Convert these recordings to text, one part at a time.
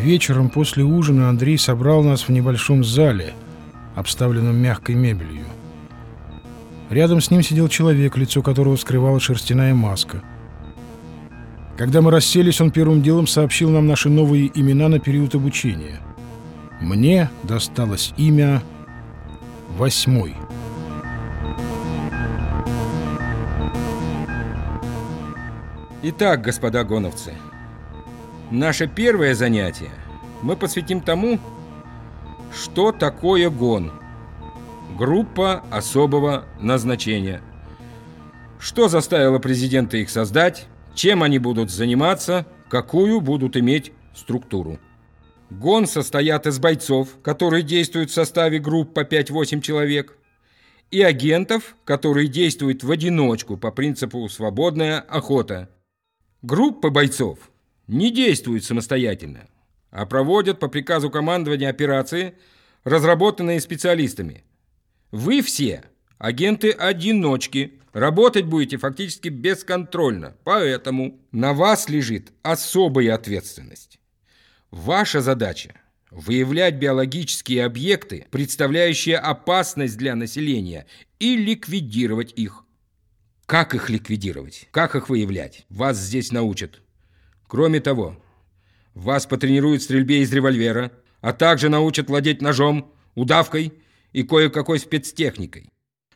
Вечером после ужина Андрей собрал нас в небольшом зале, обставленном мягкой мебелью. Рядом с ним сидел человек, лицо которого скрывала шерстяная маска. Когда мы расселись, он первым делом сообщил нам наши новые имена на период обучения. Мне досталось имя Восьмой. Итак, господа гоновцы, наше первое занятие мы посвятим тому, что такое гон – Группа особого назначения. Что заставило президента их создать? Чем они будут заниматься? Какую будут иметь структуру? ГОН состоят из бойцов, которые действуют в составе групп по 5-8 человек, и агентов, которые действуют в одиночку по принципу «свободная охота». Группы бойцов не действуют самостоятельно, а проводят по приказу командования операции, разработанные специалистами – вы все агенты-одиночки. Работать будете фактически бесконтрольно. Поэтому на вас лежит особая ответственность. Ваша задача – выявлять биологические объекты, представляющие опасность для населения, и ликвидировать их. Как их ликвидировать? Как их выявлять? Вас здесь научат. Кроме того, вас потренируют стрельбе из револьвера, а также научат владеть ножом, удавкой – и кое-какой спецтехникой.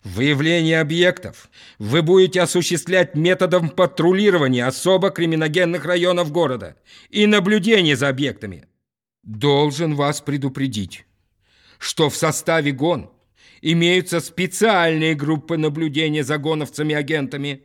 Выявление объектов вы будете осуществлять методом патрулирования особо криминогенных районов города и наблюдения за объектами. Должен вас предупредить, что в составе ГОН имеются специальные группы наблюдения за гоновцами-агентами.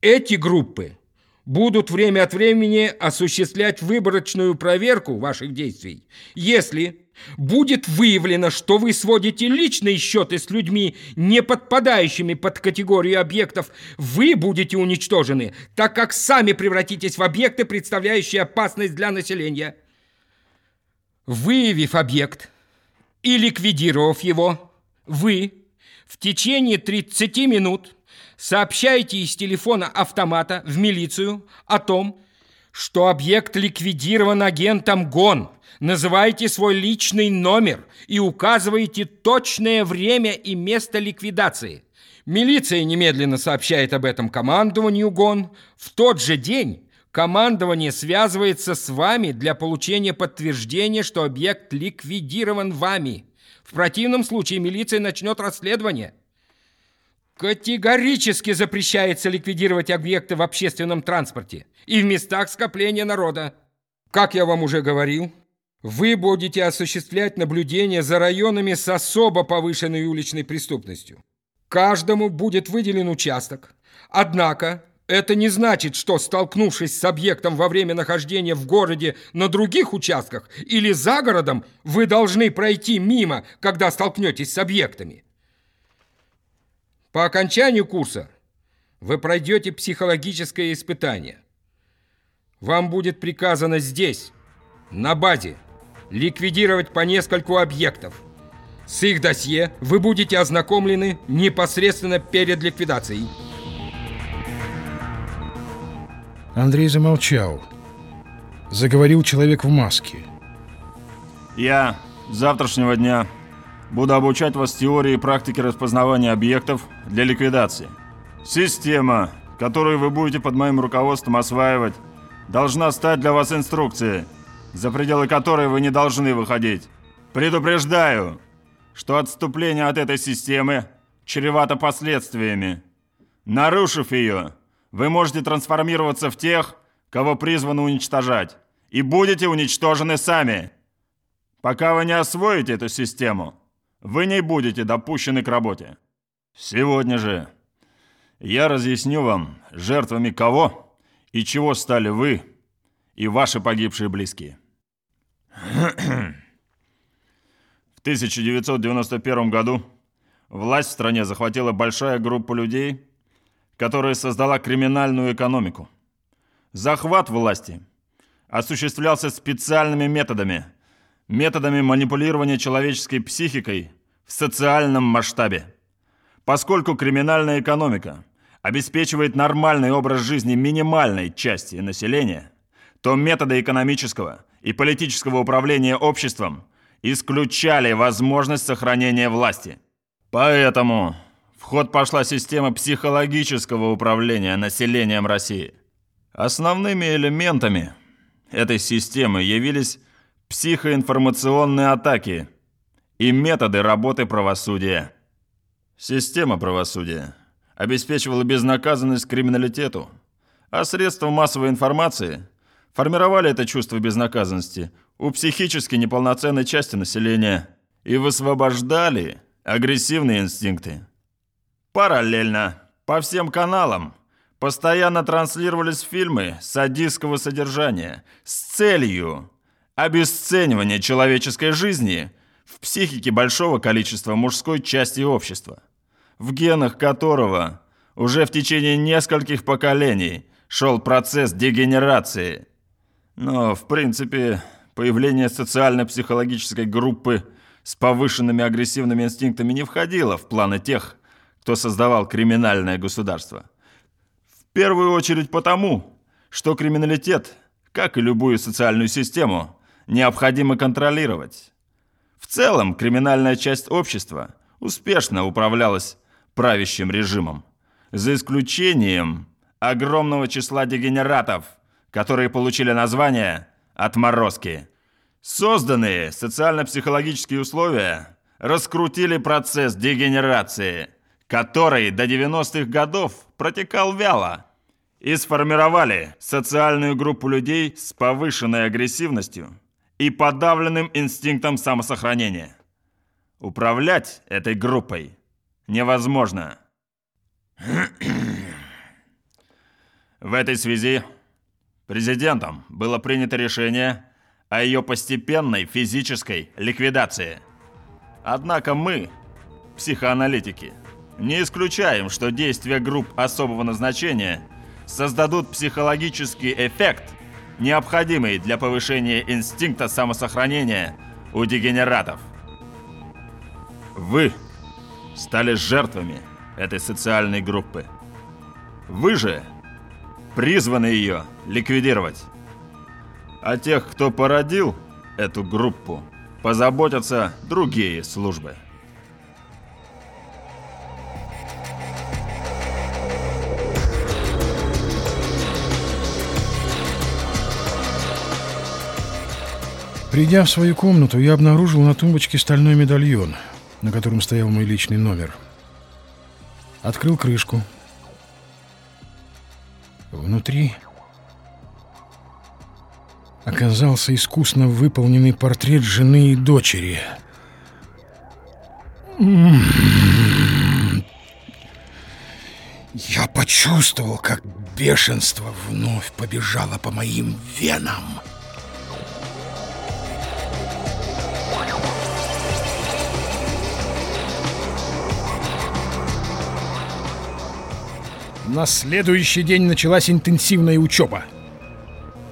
Эти группы будут время от времени осуществлять выборочную проверку ваших действий, если будет выявлено, что вы сводите личные счеты с людьми, не подпадающими под категорию объектов, вы будете уничтожены, так как сами превратитесь в объекты, представляющие опасность для населения. Выявив объект и ликвидировав его, вы в течение 30 минут сообщаете из телефона автомата в милицию о том, что объект ликвидирован агентом ГОН – Называйте свой личный номер и указывайте точное время и место ликвидации. Милиция немедленно сообщает об этом командованию ГОН. В тот же день командование связывается с вами для получения подтверждения, что объект ликвидирован вами. В противном случае милиция начнет расследование. Категорически запрещается ликвидировать объекты в общественном транспорте и в местах скопления народа. Как я вам уже говорил, вы будете осуществлять наблюдение за районами с особо повышенной уличной преступностью. Каждому будет выделен участок. Однако это не значит, что, столкнувшись с объектом во время нахождения в городе на других участках или за городом, вы должны пройти мимо, когда столкнетесь с объектами. По окончанию курса вы пройдете психологическое испытание. Вам будет приказано здесь, на базе, ликвидировать по нескольку объектов. С их досье вы будете ознакомлены непосредственно перед ликвидацией. Андрей замолчал. Заговорил человек в маске. Я с завтрашнего дня буду обучать вас теории и практике распознавания объектов для ликвидации. Система, которую вы будете под моим руководством осваивать, должна стать для вас инструкцией – за пределы которой вы не должны выходить. Предупреждаю, что отступление от этой системы чревато последствиями. Нарушив ее, вы можете трансформироваться в тех, кого призвано уничтожать, и будете уничтожены сами. Пока вы не освоите эту систему, вы не будете допущены к работе. Сегодня же я разъясню вам, жертвами кого и чего стали вы и ваши погибшие близкие. В 1991 году власть в стране захватила большая группа людей, которая создала криминальную экономику. Захват власти осуществлялся специальными методами, методами манипулирования человеческой психикой в социальном масштабе. Поскольку криминальная экономика обеспечивает нормальный образ жизни минимальной части населения – то методы экономического и политического управления обществом исключали возможность сохранения власти. Поэтому в ход пошла система психологического управления населением России. Основными элементами этой системы явились психоинформационные атаки и методы работы правосудия. Система правосудия обеспечивала безнаказанность криминалитету, а средства массовой информации формировали это чувство безнаказанности у психически неполноценной части населения и высвобождали агрессивные инстинкты. Параллельно по всем каналам постоянно транслировались фильмы садистского содержания с целью обесценивания человеческой жизни в психике большого количества мужской части общества, в генах которого уже в течение нескольких поколений шел процесс дегенерации. Но, в принципе, появление социально-психологической группы с повышенными агрессивными инстинктами не входило в планы тех, кто создавал криминальное государство. В первую очередь потому, что криминалитет, как и любую социальную систему, необходимо контролировать. В целом, криминальная часть общества успешно управлялась правящим режимом, за исключением огромного числа дегенератов, которые получили название «отморозки». Созданные социально-психологические условия раскрутили процесс дегенерации, который до 90-х годов протекал вяло, и сформировали социальную группу людей с повышенной агрессивностью и подавленным инстинктом самосохранения. Управлять этой группой невозможно. В этой связи президентом было принято решение о ее постепенной физической ликвидации. Однако мы, психоаналитики, не исключаем, что действия групп особого назначения создадут психологический эффект, необходимый для повышения инстинкта самосохранения у дегенератов. Вы стали жертвами этой социальной группы. Вы же призваны ее ликвидировать. О тех, кто породил эту группу, позаботятся другие службы. Придя в свою комнату, я обнаружил на тумбочке стальной медальон, на котором стоял мой личный номер. Открыл крышку. Внутри оказался искусно выполненный портрет жены и дочери. Я почувствовал, как бешенство вновь побежало по моим венам. На следующий день началась интенсивная учеба.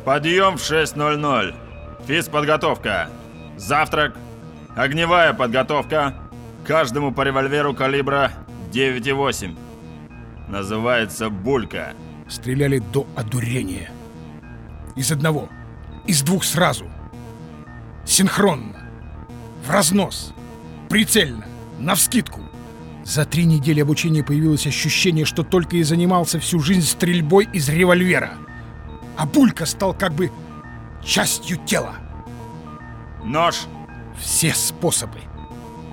Подъем в 6.00. Физподготовка. Завтрак. Огневая подготовка. Каждому по револьверу калибра 9,8. Называется «Булька». Стреляли до одурения. Из одного. Из двух сразу. Синхронно. В разнос. Прицельно. Навскидку. За три недели обучения появилось ощущение, что только и занимался всю жизнь стрельбой из револьвера а Булька стал как бы частью тела. Нож. Все способы.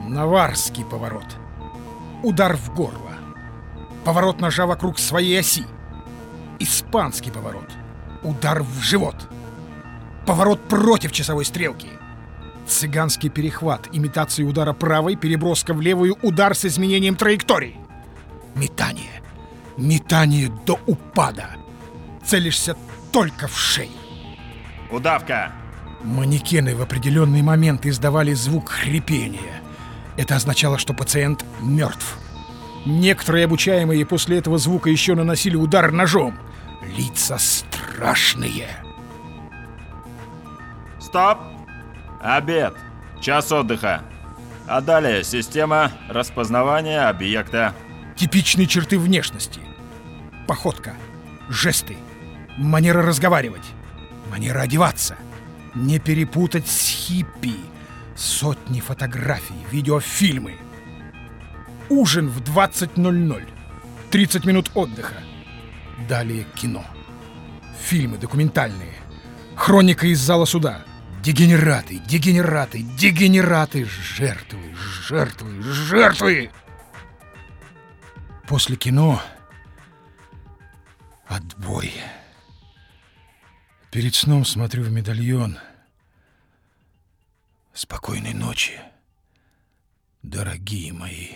Наварский поворот. Удар в горло. Поворот ножа вокруг своей оси. Испанский поворот. Удар в живот. Поворот против часовой стрелки. Цыганский перехват, имитация удара правой, переброска в левую, удар с изменением траектории. Метание. Метание до упада. Целишься только в шею. Удавка. Манекены в определенный момент издавали звук хрипения. Это означало, что пациент мертв. Некоторые обучаемые после этого звука еще наносили удар ножом. Лица страшные. Стоп! Обед. Час отдыха. А далее система распознавания объекта. Типичные черты внешности. Походка, жесты, манера разговаривать, манера одеваться, Не перепутать с хиппи. Сотни фотографий, видеофильмы. Ужин в 20.00. 30 минут отдыха. Далее кино. Фильмы документальные. Хроника из зала суда. Дегенераты, дегенераты, дегенераты, жертвы, жертвы, жертвы. После кино отбой. Перед сном смотрю в медальон. Спокойной ночи, дорогие мои.